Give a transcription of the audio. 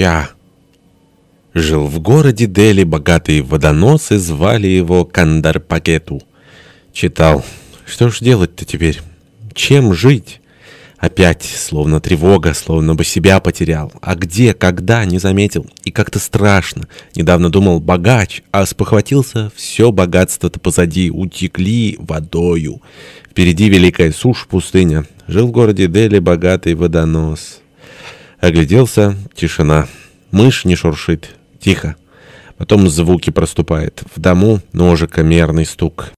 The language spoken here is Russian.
Ча. Жил в городе Дели богатый водонос, и звали его Кандарпакету. Читал. Что ж делать-то теперь? Чем жить? Опять, словно тревога, словно бы себя потерял. А где, когда, не заметил. И как-то страшно. Недавно думал богач, а спохватился, все богатство-то позади, утекли водою. Впереди великая сушь, пустыня. Жил в городе Дели богатый водонос. Огляделся, тишина. Мышь не шуршит, тихо. Потом звуки проступает. В дому ножика мерный стук.